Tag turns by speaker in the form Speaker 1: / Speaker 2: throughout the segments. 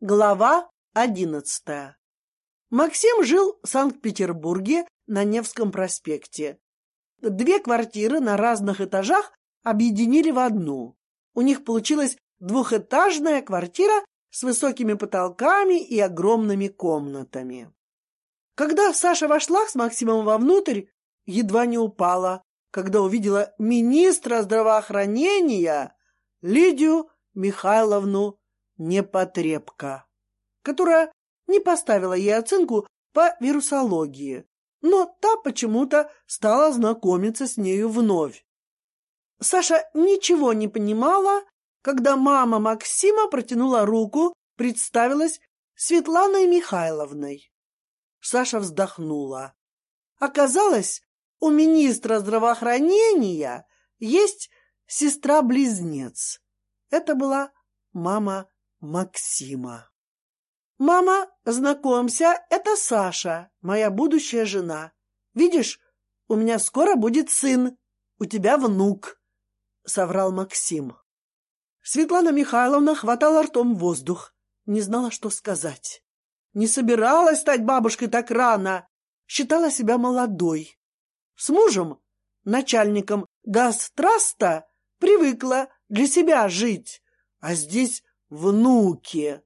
Speaker 1: Глава одиннадцатая. Максим жил в Санкт-Петербурге на Невском проспекте. Две квартиры на разных этажах объединили в одну. У них получилась двухэтажная квартира с высокими потолками и огромными комнатами. Когда Саша вошла с Максимом вовнутрь, едва не упала, когда увидела министра здравоохранения Лидию Михайловну непотребка, которая не поставила ей оценку по вирусологии, но та почему-то стала знакомиться с нею вновь. Саша ничего не понимала, когда мама Максима протянула руку, представилась Светланой Михайловной. Саша вздохнула. Оказалось, у министра здравоохранения есть сестра-близнец. Это была мама Максима. «Мама, знакомься, это Саша, моя будущая жена. Видишь, у меня скоро будет сын, у тебя внук», — соврал Максим. Светлана Михайловна хватала ртом воздух, не знала, что сказать. Не собиралась стать бабушкой так рано, считала себя молодой. С мужем, начальником газтраста, привыкла для себя жить, а здесь внуки.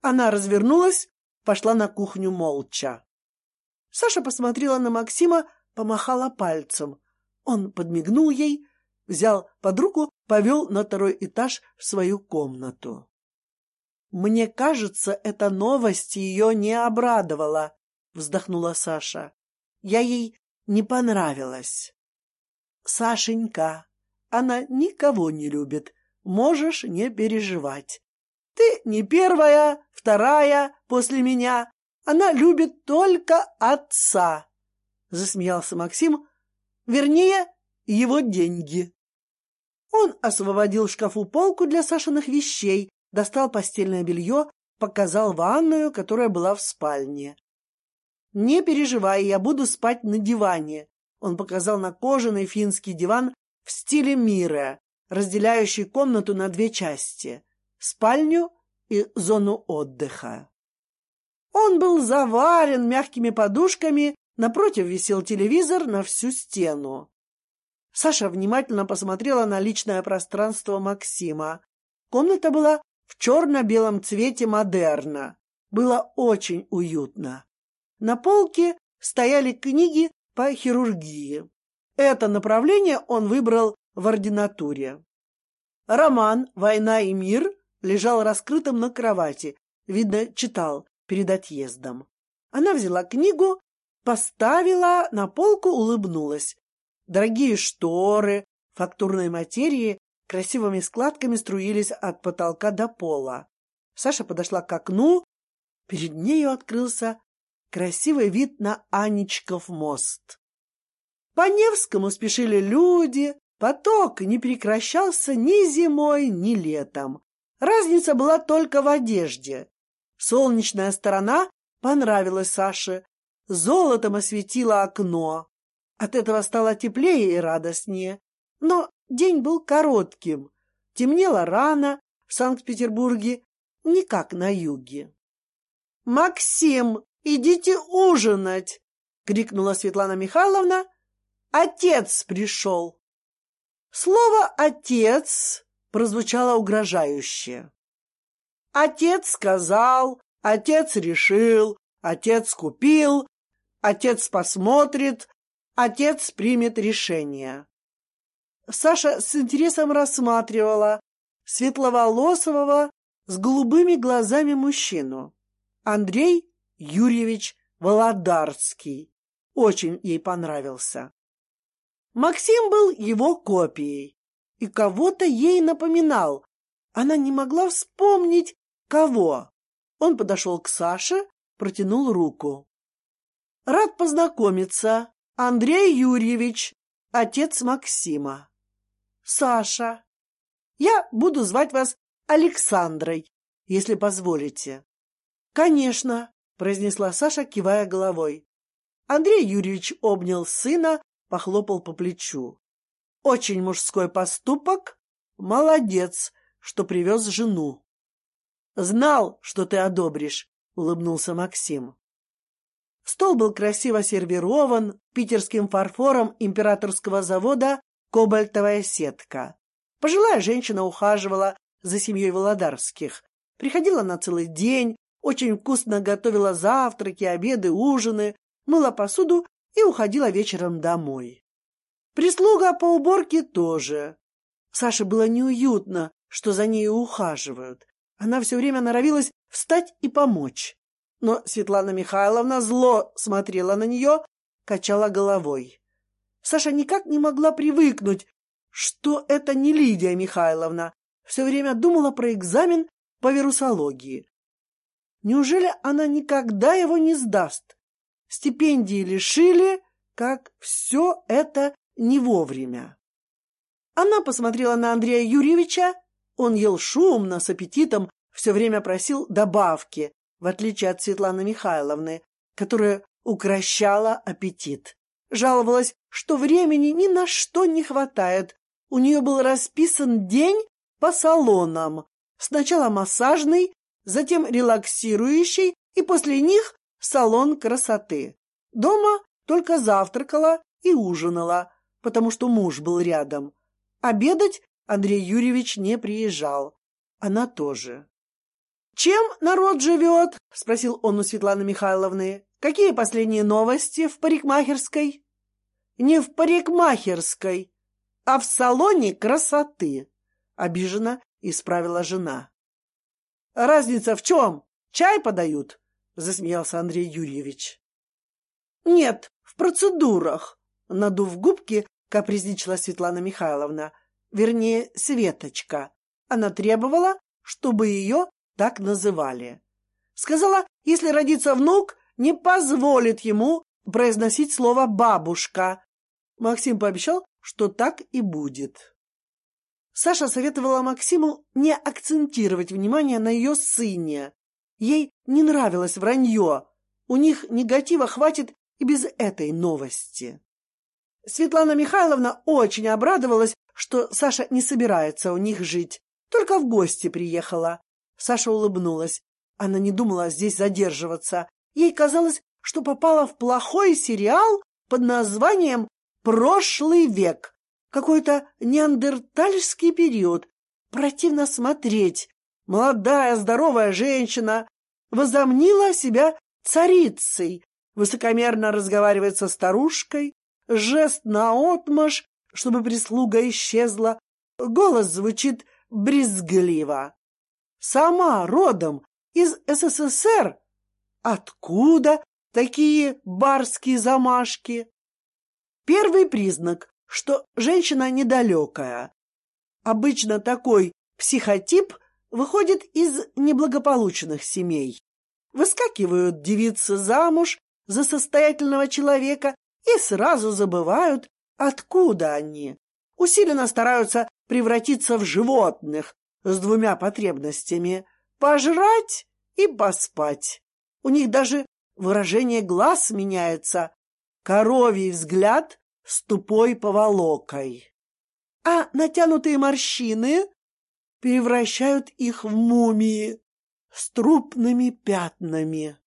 Speaker 1: Она развернулась, пошла на кухню молча. Саша посмотрела на Максима, помахала пальцем. Он подмигнул ей, взял под руку, повел на второй этаж в свою комнату. Мне кажется, эта новость ее не обрадовала, вздохнула Саша. Я ей не понравилась. Сашенька, она никого не любит, можешь не переживать. Ты не первая, вторая после меня. Она любит только отца. Засмеялся Максим. Вернее, его деньги. Он освободил шкафу полку для Сашиных вещей, достал постельное белье, показал ванную, которая была в спальне. «Не переживай, я буду спать на диване». Он показал на кожаный финский диван в стиле мира, разделяющий комнату на две части — спальню и зону отдыха. Он был заварен мягкими подушками, напротив висел телевизор на всю стену. Саша внимательно посмотрела на личное пространство Максима. Комната была в черно-белом цвете модерна. Было очень уютно. На полке стояли книги по хирургии. Это направление он выбрал в ординатуре. Роман «Война и мир» лежал раскрытым на кровати, видно, читал перед отъездом. Она взяла книгу, поставила на полку, улыбнулась. Дорогие шторы фактурной материи красивыми складками струились от потолка до пола. Саша подошла к окну, перед нею открылся красивый вид на Анечков мост. По Невскому спешили люди, поток не прекращался ни зимой, ни летом. Разница была только в одежде. Солнечная сторона понравилась Саше, золотом осветила окно. От этого стало теплее и радостнее. Но день был коротким. Темнело рано в Санкт-Петербурге, не как на юге. «Максим, идите ужинать!» — крикнула Светлана Михайловна. «Отец пришел!» Слово «отец» прозвучало угрожающе. Отец сказал, отец решил, отец купил, отец посмотрит, отец примет решение. Саша с интересом рассматривала светловолосого с голубыми глазами мужчину. Андрей Юрьевич Володарский. Очень ей понравился. Максим был его копией и кого-то ей напоминал. Она не могла вспомнить, кого. Он подошел к Саше, протянул руку. «Рад познакомиться. Андрей Юрьевич, отец Максима. Саша. Я буду звать вас Александрой, если позволите». «Конечно», — произнесла Саша, кивая головой. Андрей Юрьевич обнял сына, похлопал по плечу. Очень мужской поступок. Молодец, что привез жену. Знал, что ты одобришь, улыбнулся Максим. Стол был красиво сервирован питерским фарфором императорского завода «Кобальтовая сетка». Пожилая женщина ухаживала за семьей Володарских. Приходила на целый день, очень вкусно готовила завтраки, обеды, ужины, мыла посуду и уходила вечером домой. Прислуга по уборке тоже. Саше было неуютно, что за ней ухаживают. Она все время норовилась встать и помочь. Но Светлана Михайловна зло смотрела на нее, качала головой. Саша никак не могла привыкнуть, что это не Лидия Михайловна. Все время думала про экзамен по вирусологии. Неужели она никогда его не сдаст? Стипендии лишили, как все это не вовремя. Она посмотрела на Андрея Юрьевича. Он ел шумно, с аппетитом, все время просил добавки, в отличие от Светланы Михайловны, которая укращала аппетит. Жаловалась, что времени ни на что не хватает. У нее был расписан день по салонам. Сначала массажный, затем релаксирующий, и после них салон красоты. Дома только завтракала и ужинала, потому что муж был рядом. Обедать Андрей Юрьевич не приезжал. Она тоже. «Чем народ живет?» — спросил он у Светланы Михайловны. «Какие последние новости в парикмахерской?» «Не в парикмахерской, а в салоне красоты», — обиженно исправила жена. «Разница в чем? Чай подают?» — засмеялся Андрей Юрьевич. «Нет, в процедурах», — надув губки, капризничала Светлана Михайловна. Вернее, Светочка. Она требовала, чтобы ее так называли. Сказала, если родится внук, не позволит ему произносить слово «бабушка». Максим пообещал, что так и будет. Саша советовала Максиму не акцентировать внимание на ее сыне. Ей не нравилось вранье. У них негатива хватит и без этой новости. Светлана Михайловна очень обрадовалась, что Саша не собирается у них жить, только в гости приехала. Саша улыбнулась. Она не думала здесь задерживаться. Ей казалось, что попала в плохой сериал под названием «Прошлый век». Какой-то неандертальский период. Противно смотреть. Молодая, здоровая женщина возомнила себя царицей, высокомерно разговаривает со старушкой, жест наотмашь, чтобы прислуга исчезла. Голос звучит брезгливо. Сама родом из СССР. Откуда такие барские замашки? Первый признак, что женщина недалекая. Обычно такой психотип выходит из неблагополучных семей. Выскакивают девицы замуж за состоятельного человека и сразу забывают, откуда они. Усиленно стараются превратиться в животных с двумя потребностями — пожрать и поспать. У них даже выражение глаз меняется. Коровий взгляд с тупой поволокой. А натянутые морщины превращают их в мумии с трупными пятнами.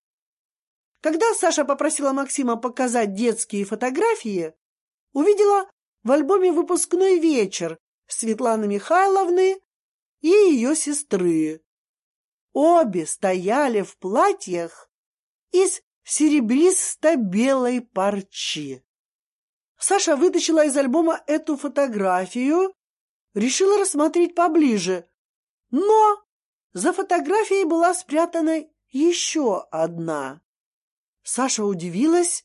Speaker 1: Когда Саша попросила Максима показать детские фотографии, увидела в альбоме выпускной вечер Светланы Михайловны и ее сестры. Обе стояли в платьях из серебристо-белой парчи. Саша вытащила из альбома эту фотографию, решила рассмотреть поближе, но за фотографией была спрятана еще одна. Саша удивилась,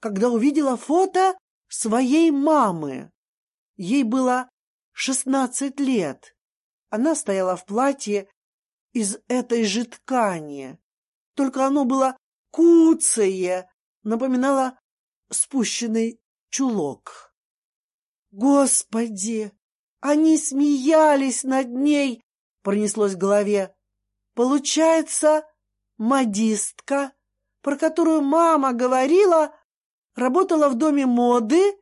Speaker 1: когда увидела фото своей мамы. Ей было шестнадцать лет. Она стояла в платье из этой же ткани, только оно было куцее, напоминало спущенный чулок. Господи, они смеялись над ней, пронеслось в голове. Получается, модистка про которую мама говорила, работала в доме моды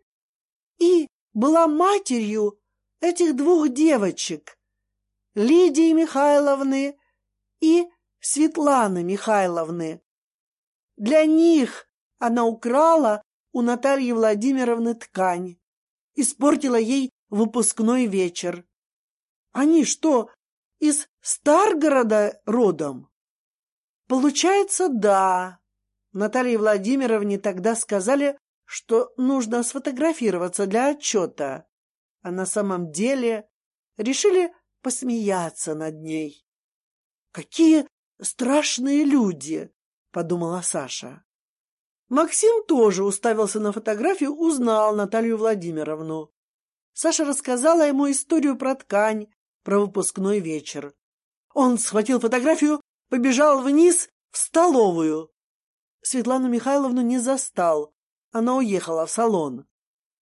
Speaker 1: и была матерью этих двух девочек, Лидии Михайловны и Светланы Михайловны. Для них она украла у Натальи Владимировны ткань, испортила ей выпускной вечер. Они что, из Старгорода родом? Получается, да. Наталье Владимировне тогда сказали, что нужно сфотографироваться для отчета, а на самом деле решили посмеяться над ней. Какие страшные люди, подумала Саша. Максим тоже уставился на фотографию, узнал Наталью Владимировну. Саша рассказала ему историю про ткань, про выпускной вечер. Он схватил фотографию, побежал вниз в столовую. Светлану Михайловну не застал. Она уехала в салон.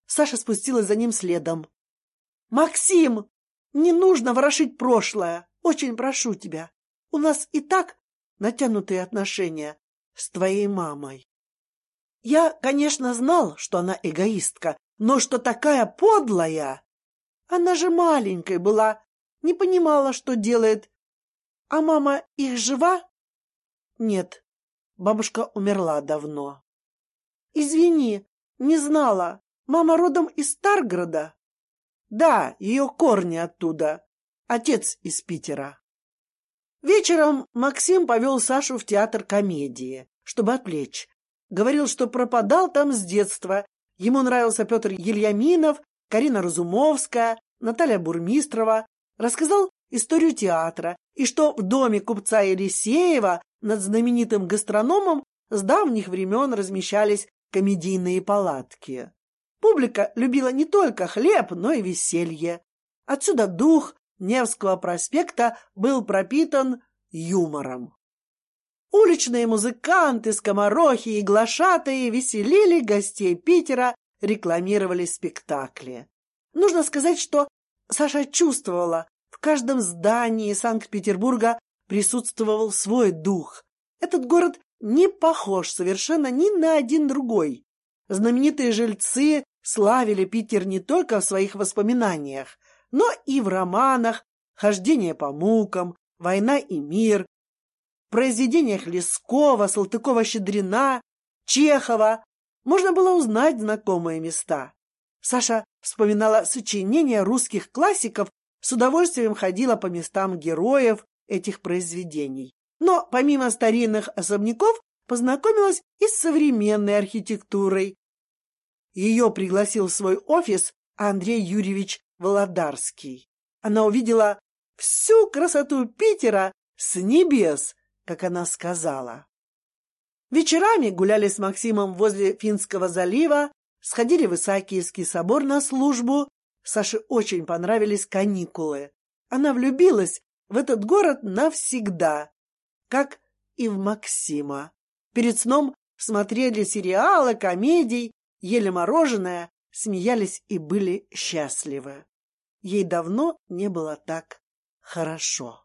Speaker 1: Саша спустилась за ним следом. Максим, не нужно ворошить прошлое. Очень прошу тебя. У нас и так натянутые отношения с твоей мамой. Я, конечно, знал, что она эгоистка, но что такая подлая! Она же маленькой была, не понимала, что делает. А мама их жива? Нет, бабушка умерла давно. Извини, не знала. Мама родом из Старгорода. Да, ее корни оттуда. Отец из Питера. Вечером Максим повел Сашу в театр комедии, чтобы отвлечь. Говорил, что пропадал там с детства. Ему нравился Петр Ельяминов, Карина Разумовская, Наталья Бурмистрова. Рассказал историю театра и что в доме купца Елисеева над знаменитым гастрономом с давних времен размещались комедийные палатки. Публика любила не только хлеб, но и веселье. Отсюда дух Невского проспекта был пропитан юмором. Уличные музыканты, скоморохи и глашатые веселили гостей Питера, рекламировали спектакли. Нужно сказать, что Саша чувствовала, в каждом здании Санкт-Петербурга присутствовал свой дух. Этот город не похож совершенно ни на один другой. Знаменитые жильцы славили Питер не только в своих воспоминаниях, но и в романах «Хождение по мукам», «Война и мир», произведениях Лескова, Салтыкова-Щедрина, Чехова можно было узнать знакомые места. Саша вспоминала сочинения русских классиков, с удовольствием ходила по местам героев этих произведений. Но помимо старинных особняков познакомилась и с современной архитектурой. Ее пригласил в свой офис Андрей Юрьевич Володарский. Она увидела всю красоту Питера с небес, как она сказала. Вечерами гуляли с Максимом возле Финского залива, сходили в Исаакиевский собор на службу. Саше очень понравились каникулы. Она влюбилась в этот город навсегда, как и в Максима. Перед сном смотрели сериалы, комедии, ели мороженое, смеялись и были счастливы. Ей давно не было так хорошо.